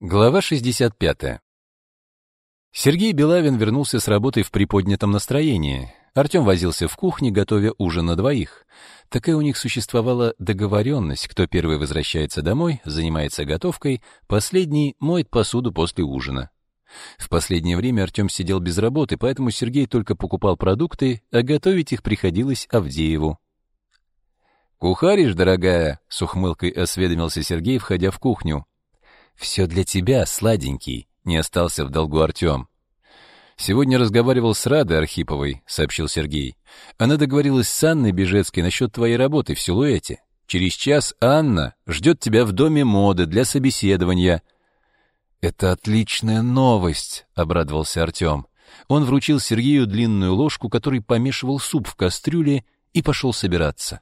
Глава 65. Сергей Белавин вернулся с работы в приподнятом настроении. Артем возился в кухне, готовя ужин на двоих. Такая у них существовала договоренность, кто первый возвращается домой, занимается готовкой, последний моет посуду после ужина. В последнее время Артем сидел без работы, поэтому Сергей только покупал продукты, а готовить их приходилось Авдееву. «Кухаришь, дорогая?» — с ухмылкой осведомился Сергей, входя в кухню. «Все для тебя, сладенький», — не остался в долгу Артем. «Сегодня разговаривал с Радой Архиповой», — сообщил Сергей. «Она договорилась с Анной Бежецкой насчет твоей работы в силуэте. Через час Анна ждет тебя в доме моды для собеседования». «Это отличная новость», — обрадовался Артем. Он вручил Сергею длинную ложку, который помешивал суп в кастрюле, и пошел собираться.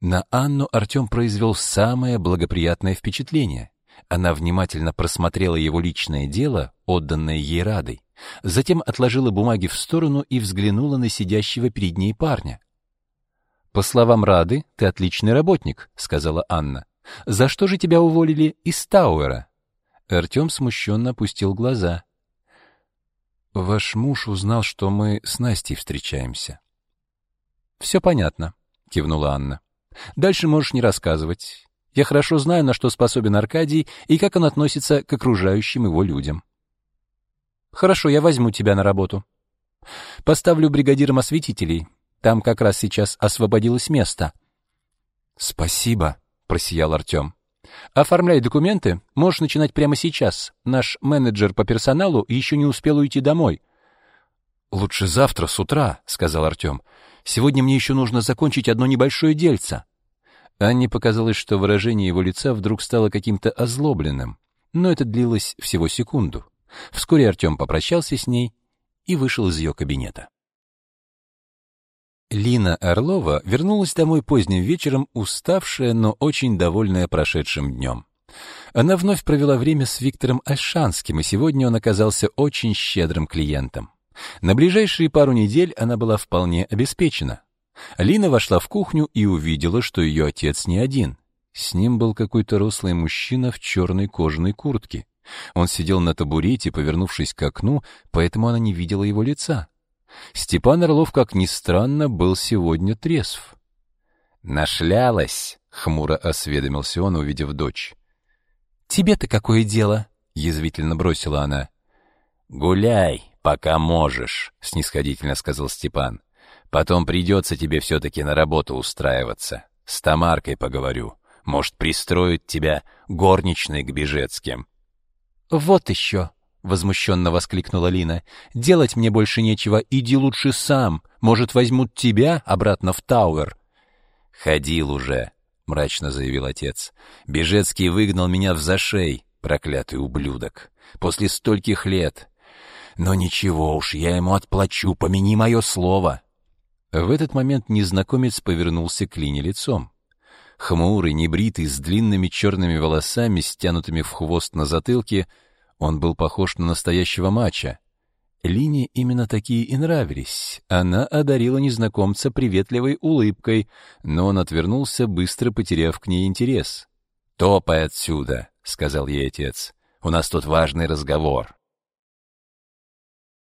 На Анну Артем произвел самое благоприятное впечатление. Она внимательно просмотрела его личное дело, отданное ей Радой, затем отложила бумаги в сторону и взглянула на сидящего перед ней парня. «По словам Рады, ты отличный работник», — сказала Анна. «За что же тебя уволили из Тауэра?» Артем смущенно опустил глаза. «Ваш муж узнал, что мы с Настей встречаемся». «Все понятно», — кивнула Анна. Дальше можешь не рассказывать. Я хорошо знаю, на что способен Аркадий и как он относится к окружающим его людям. Хорошо, я возьму тебя на работу. Поставлю бригадиром осветителей. Там как раз сейчас освободилось место. Спасибо, просиял Артем. Оформляй документы, можешь начинать прямо сейчас. Наш менеджер по персоналу еще не успел уйти домой. Лучше завтра с утра, сказал Артем. Сегодня мне еще нужно закончить одно небольшое дельце. Анне показалось, что выражение его лица вдруг стало каким-то озлобленным, но это длилось всего секунду. Вскоре Артем попрощался с ней и вышел из ее кабинета. Лина Орлова вернулась домой поздним вечером, уставшая, но очень довольная прошедшим днем. Она вновь провела время с Виктором Альшанским, и сегодня он оказался очень щедрым клиентом. На ближайшие пару недель она была вполне обеспечена. Лина вошла в кухню и увидела, что ее отец не один. С ним был какой-то рослый мужчина в черной кожаной куртке. Он сидел на табурете, повернувшись к окну, поэтому она не видела его лица. Степан Орлов, как ни странно, был сегодня трезв. «Нашлялась!» — хмуро осведомился он, увидев дочь. «Тебе-то какое дело?» — язвительно бросила она. «Гуляй, пока можешь», — снисходительно сказал Степан. «Потом придется тебе все-таки на работу устраиваться. С Тамаркой поговорю. Может, пристроить тебя горничной к Бежецким». «Вот еще!» — возмущенно воскликнула Лина. «Делать мне больше нечего. Иди лучше сам. Может, возьмут тебя обратно в Тауэр». «Ходил уже», — мрачно заявил отец. «Бежецкий выгнал меня в зашей, проклятый ублюдок. После стольких лет. Но ничего уж, я ему отплачу, помяни мое слово. В этот момент незнакомец повернулся к Лине лицом. Хмурый, небритый, с длинными черными волосами, стянутыми в хвост на затылке, он был похож на настоящего мача. Лине именно такие и нравились. Она одарила незнакомца приветливой улыбкой, но он отвернулся, быстро потеряв к ней интерес. «Топай отсюда», — сказал ей отец. «У нас тут важный разговор».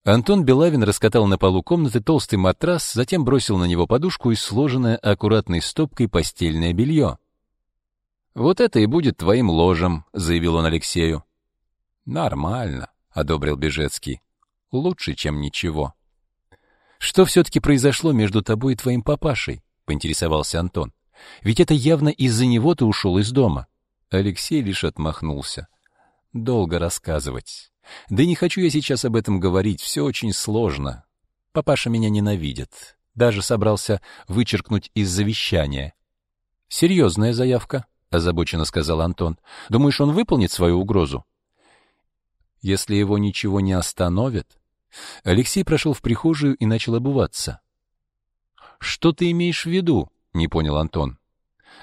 Антон Белавин раскатал на полу комнаты толстый матрас, затем бросил на него подушку и сложенное аккуратной стопкой постельное белье. «Вот это и будет твоим ложем», — заявил он Алексею. «Нормально», — одобрил Бежецкий. «Лучше, чем ничего». «Что все-таки произошло между тобой и твоим папашей?» — поинтересовался Антон. «Ведь это явно из-за него ты ушел из дома». Алексей лишь отмахнулся. «Долго рассказывать». Да не хочу я сейчас об этом говорить, все очень сложно. Папаша меня ненавидит. Даже собрался вычеркнуть из завещания. Серьезная заявка, озабоченно сказал Антон. Думаешь, он выполнит свою угрозу? Если его ничего не остановит. Алексей прошел в прихожую и начал обуваться. Что ты имеешь в виду? не понял Антон.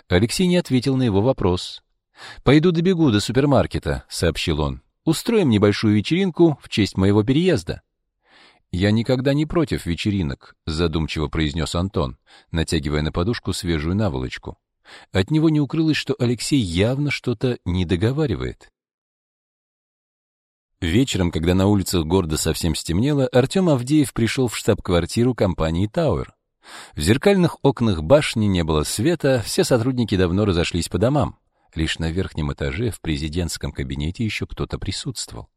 Алексей не ответил на его вопрос. Пойду добегу до супермаркета, сообщил он. Устроим небольшую вечеринку в честь моего переезда. Я никогда не против вечеринок, задумчиво произнес Антон, натягивая на подушку свежую наволочку. От него не укрылось, что Алексей явно что-то не договаривает. Вечером, когда на улицах города совсем стемнело, Артем Авдеев пришел в штаб-квартиру компании Тауэр. В зеркальных окнах башни не было света, все сотрудники давно разошлись по домам. Лишь на верхнем этаже в президентском кабинете еще кто-то присутствовал.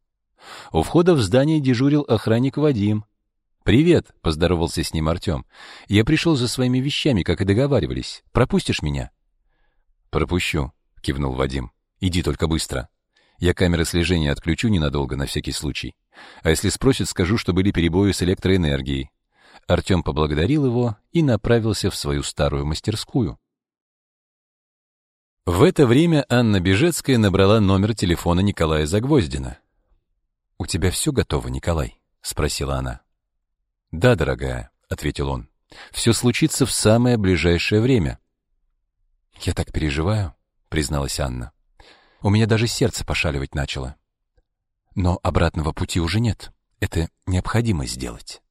У входа в здание дежурил охранник Вадим. «Привет», — поздоровался с ним Артем. «Я пришел за своими вещами, как и договаривались. Пропустишь меня?» «Пропущу», — кивнул Вадим. «Иди только быстро». Я камеры слежения отключу ненадолго, на всякий случай. А если спросят, скажу, что были перебои с электроэнергией. Артем поблагодарил его и направился в свою старую мастерскую. В это время Анна Бежецкая набрала номер телефона Николая Загвоздина. «У тебя все готово, Николай?» — спросила она. «Да, дорогая», — ответил он. «Все случится в самое ближайшее время». «Я так переживаю», — призналась Анна. У меня даже сердце пошаливать начало. Но обратного пути уже нет. Это необходимо сделать.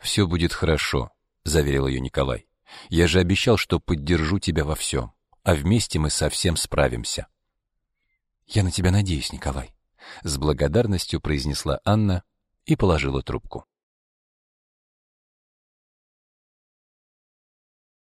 «Все будет хорошо», — заверил ее Николай. «Я же обещал, что поддержу тебя во всем, а вместе мы совсем справимся». «Я на тебя надеюсь, Николай», — с благодарностью произнесла Анна и положила трубку.